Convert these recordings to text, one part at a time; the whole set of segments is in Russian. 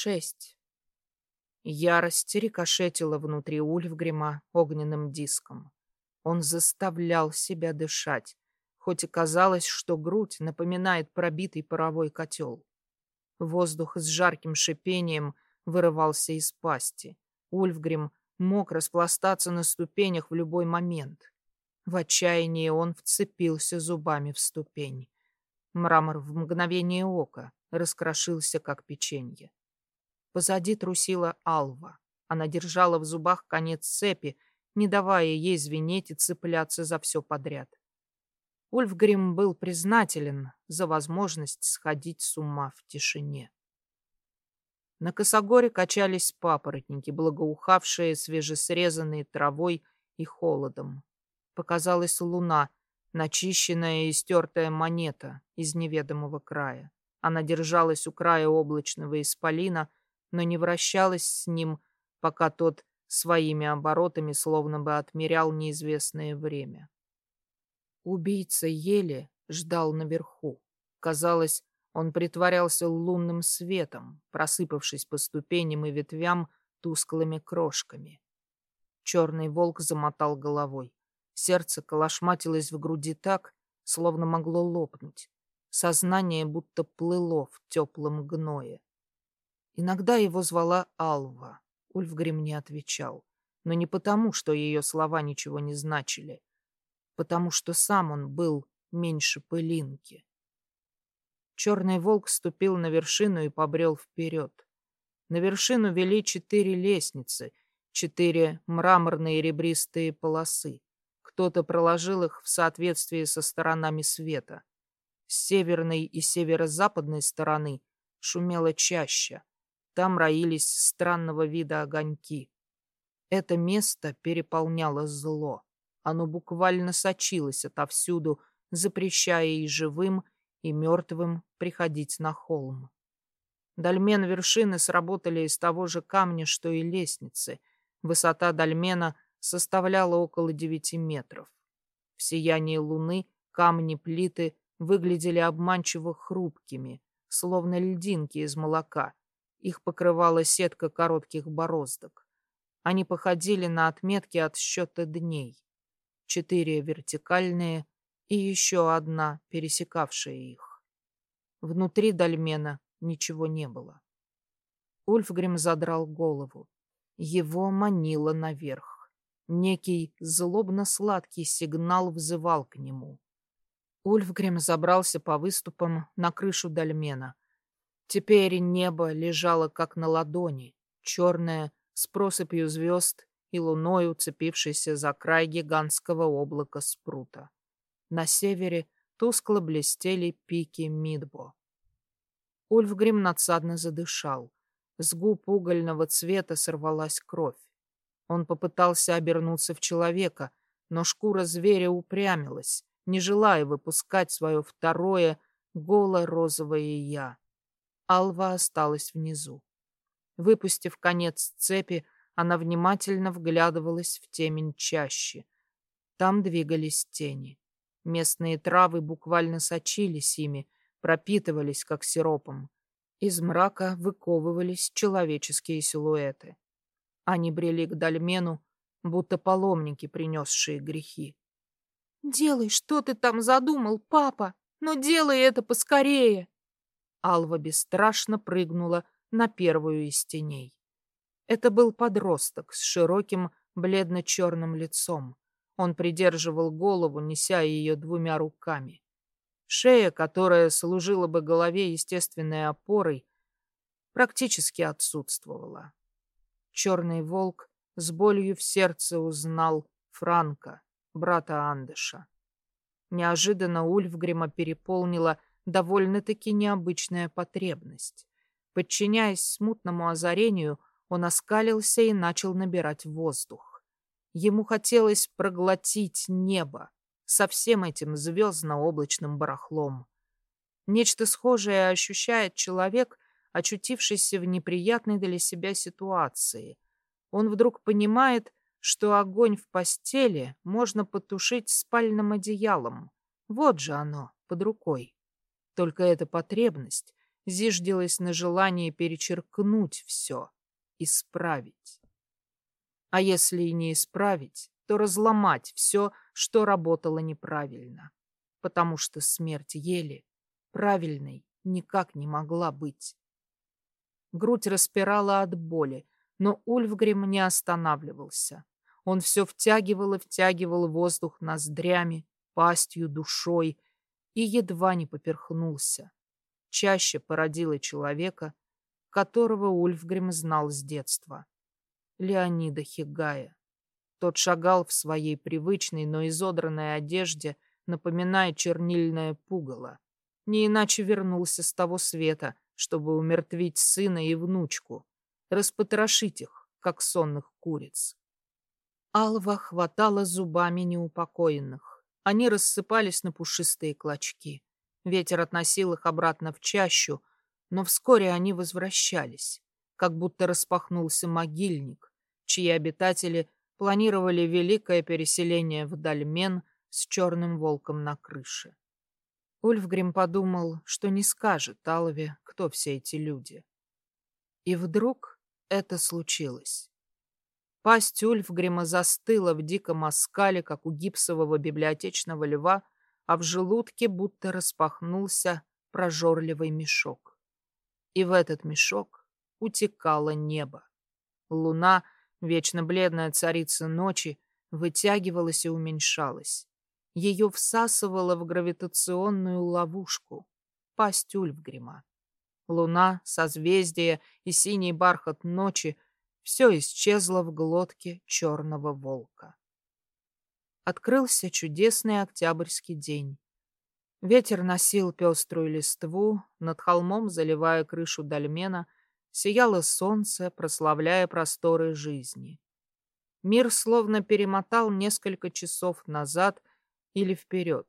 Шесть. Ярость рикошетила внутри Ульфгрима огненным диском. Он заставлял себя дышать, хоть и казалось, что грудь напоминает пробитый паровой котел. Воздух с жарким шипением вырывался из пасти. Ульфгрим мог распластаться на ступенях в любой момент. В отчаянии он вцепился зубами в ступень. Мрамор в мгновение ока раскрошился, как печенье. Позади трусила Алва. Она держала в зубах конец цепи, не давая ей звенеть и цепляться за все подряд. Ульфгрим был признателен за возможность сходить с ума в тишине. На косогоре качались папоротники, благоухавшие свежесрезанной травой и холодом. Показалась луна, начищенная и стертая монета из неведомого края. Она держалась у края облачного исполина, но не вращалась с ним, пока тот своими оборотами словно бы отмерял неизвестное время. Убийца еле ждал наверху. Казалось, он притворялся лунным светом, просыпавшись по ступеням и ветвям тусклыми крошками. Черный волк замотал головой. Сердце колошматилось в груди так, словно могло лопнуть. Сознание будто плыло в теплом гное. Иногда его звала Алва. Ульфгрим не отвечал. Но не потому, что ее слова ничего не значили. Потому что сам он был меньше пылинки. Черный волк ступил на вершину и побрел вперед. На вершину вели четыре лестницы, четыре мраморные ребристые полосы. Кто-то проложил их в соответствии со сторонами света. С северной и северо-западной стороны шумело чаще. Там роились странного вида огоньки. Это место переполняло зло. Оно буквально сочилось отовсюду, запрещая и живым, и мертвым приходить на холм. Дольмен вершины сработали из того же камня, что и лестницы. Высота дольмена составляла около девяти метров. В сиянии луны камни-плиты выглядели обманчиво хрупкими, словно льдинки из молока, их покрывала сетка коротких бороздок. Они походили на отметки от счета дней. Четыре вертикальные и еще одна, пересекавшая их. Внутри дольмена ничего не было. Ульфгрим задрал голову. Его манило наверх. Некий злобно-сладкий сигнал взывал к нему. Ульфгрим забрался по выступам на крышу дольмена — Теперь небо лежало как на ладони, черное, с просыпью звезд и луной, уцепившейся за край гигантского облака спрута. На севере тускло блестели пики Мидбо. Ульфгрим надсадно задышал. С губ угольного цвета сорвалась кровь. Он попытался обернуться в человека, но шкура зверя упрямилась, не желая выпускать свое второе голо-розовое «я». Алва осталась внизу. Выпустив конец цепи, она внимательно вглядывалась в темень чаще. Там двигались тени. Местные травы буквально сочились ими, пропитывались, как сиропом. Из мрака выковывались человеческие силуэты. Они брели к дольмену, будто паломники, принесшие грехи. «Делай, что ты там задумал, папа, но делай это поскорее!» Алва бесстрашно прыгнула на первую из теней. Это был подросток с широким бледно-черным лицом. Он придерживал голову, неся ее двумя руками. Шея, которая служила бы голове естественной опорой, практически отсутствовала. Черный волк с болью в сердце узнал Франка, брата Андыша. Неожиданно Ульфгрима переполнила довольно-таки необычная потребность. Подчиняясь смутному озарению, он оскалился и начал набирать воздух. Ему хотелось проглотить небо со всем этим звездно-облачным барахлом. Нечто схожее ощущает человек, очутившийся в неприятной для себя ситуации. Он вдруг понимает, что огонь в постели можно потушить спальным одеялом. Вот же оно, под рукой. Только эта потребность зиждилась на желании перечеркнуть все, исправить. А если и не исправить, то разломать все, что работало неправильно. Потому что смерть Ели правильной никак не могла быть. Грудь распирала от боли, но Ульфгрим не останавливался. Он все втягивал и втягивал воздух ноздрями, пастью, душой и едва не поперхнулся. Чаще породила человека, которого Ульфгрим знал с детства. Леонида Хигая. Тот шагал в своей привычной, но изодранной одежде, напоминая чернильное пугало. Не иначе вернулся с того света, чтобы умертвить сына и внучку, распотрошить их, как сонных куриц. Алва хватала зубами неупокоенных. Они рассыпались на пушистые клочки. Ветер относил их обратно в чащу, но вскоре они возвращались, как будто распахнулся могильник, чьи обитатели планировали великое переселение в Дальмен с черным волком на крыше. Ульфгрим подумал, что не скажет Алве, кто все эти люди. И вдруг это случилось. Пасть Ульфгрима застыла в диком оскале, как у гипсового библиотечного льва, а в желудке будто распахнулся прожорливый мешок. И в этот мешок утекало небо. Луна, вечно бледная царица ночи, вытягивалась и уменьшалась. Ее всасывало в гравитационную ловушку, пасть Ульфгрима. Луна, созвездие и синий бархат ночи — все исчезло в глотке черного волка. Открылся чудесный октябрьский день. Ветер носил пеструю листву, над холмом, заливая крышу дольмена, сияло солнце, прославляя просторы жизни. Мир словно перемотал несколько часов назад или вперед.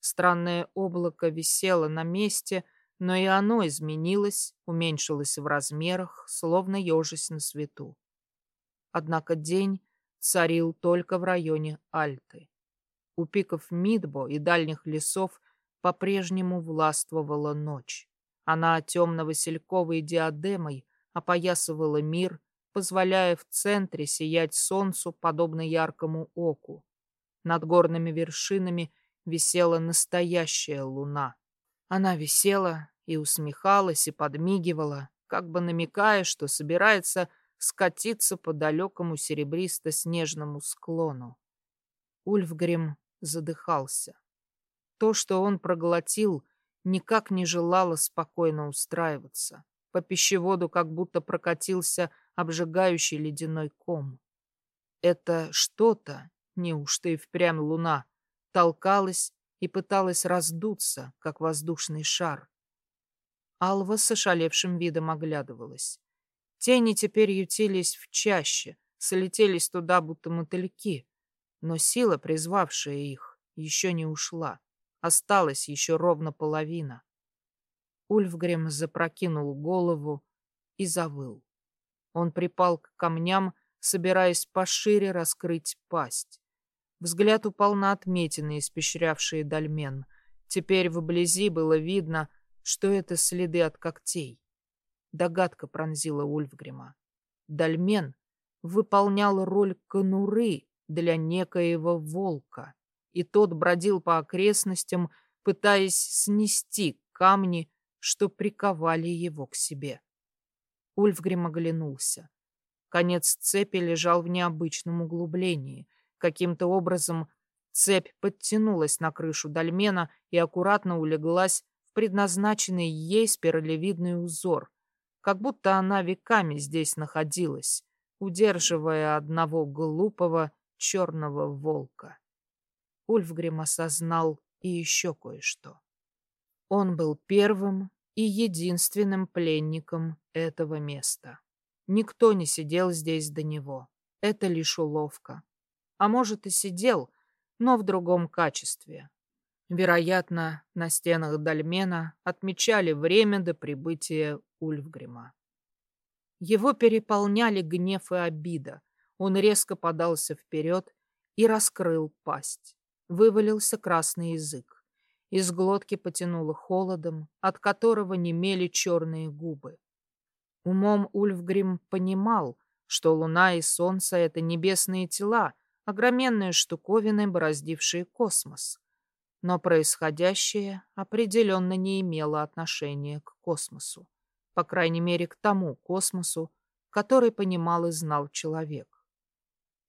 Странное облако висело на месте, но и оно изменилось, уменьшилось в размерах, словно ежись на свету. Однако день царил только в районе Альты. У пиков Мидбо и дальних лесов по-прежнему властвовала ночь. Она темно-васильковой диадемой опоясывала мир, позволяя в центре сиять солнцу, подобно яркому оку. Над горными вершинами висела настоящая луна. Она висела и усмехалась, и подмигивала, как бы намекая, что собирается скатиться по далекому серебристо-снежному склону. Ульфгрим задыхался. То, что он проглотил, никак не желало спокойно устраиваться. По пищеводу как будто прокатился обжигающий ледяной ком. Это что-то, неужто и впрямь луна, толкалась и пыталась раздуться, как воздушный шар. Алва с ошалевшим видом оглядывалась. Тени теперь ютились в чаще, слетелись туда, будто мотыльки. Но сила, призвавшая их, еще не ушла. Осталась еще ровно половина. Ульфгрем запрокинул голову и завыл. Он припал к камням, собираясь пошире раскрыть пасть. Взгляд упал на отметины, испещрявшие дольмен. Теперь вблизи было видно, что это следы от когтей. Догадка пронзила Ульфгрима. Дальмен выполнял роль конуры для некоего волка, и тот бродил по окрестностям, пытаясь снести камни, что приковали его к себе. Ульфгрим оглянулся. Конец цепи лежал в необычном углублении. Каким-то образом цепь подтянулась на крышу дольмена и аккуратно улеглась предназначенный ей спиралевидный узор, как будто она веками здесь находилась, удерживая одного глупого черного волка. Ульфгрим осознал и еще кое-что. Он был первым и единственным пленником этого места. Никто не сидел здесь до него. Это лишь уловка. А может и сидел, но в другом качестве. Вероятно, на стенах Дальмена отмечали время до прибытия Ульфгрима. Его переполняли гнев и обида. Он резко подался вперед и раскрыл пасть. Вывалился красный язык. Из глотки потянуло холодом, от которого немели черные губы. Умом Ульфгрим понимал, что луна и солнце — это небесные тела, огроменные штуковины, бороздившие космос. Но происходящее определенно не имело отношения к космосу. По крайней мере, к тому космосу, который понимал и знал человек.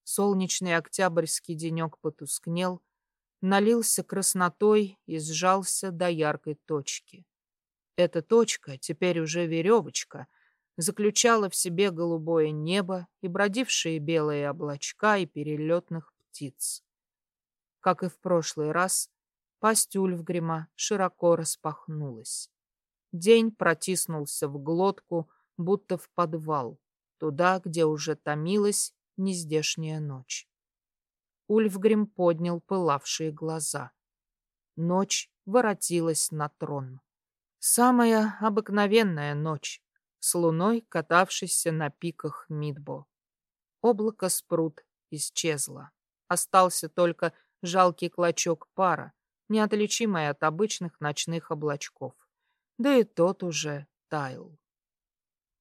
Солнечный октябрьский денек потускнел, налился краснотой и сжался до яркой точки. Эта точка, теперь уже веревочка, заключала в себе голубое небо и бродившие белые облачка и перелетных птиц. Как и в прошлый раз, пасть Ульфгрима широко распахнулась. День протиснулся в глотку, будто в подвал, туда, где уже томилась нездешняя ночь. Ульфгрим поднял пылавшие глаза. Ночь воротилась на трон. Самая обыкновенная ночь, с луной, катавшейся на пиках Мидбо. Облако спрут исчезло. Остался только жалкий клочок пара, неотличимый от обычных ночных облачков. Да и тот уже таял.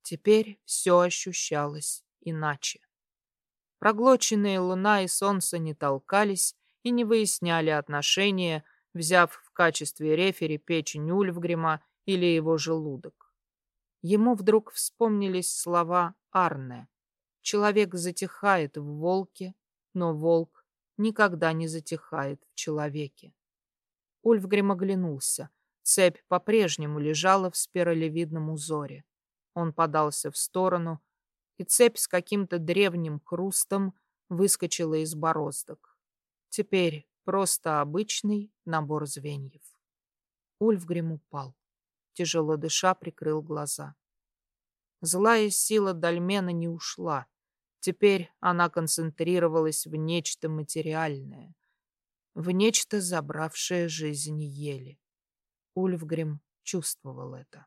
Теперь все ощущалось иначе. Проглоченные луна и солнце не толкались и не выясняли отношения, взяв в качестве рефери печень Ульфгрима или его желудок. Ему вдруг вспомнились слова Арне. Человек затихает в волке, но волк никогда не затихает в человеке. Ульфгрим оглянулся. Цепь по-прежнему лежала в спиралевидном узоре. Он подался в сторону, и цепь с каким-то древним хрустом выскочила из бороздок. Теперь просто обычный набор звеньев. Ульфгрим упал. Тяжело дыша, прикрыл глаза. Злая сила Дальмена не ушла. Теперь она концентрировалась в нечто материальное, в нечто, забравшее жизнь ели. Ульфгрим чувствовал это.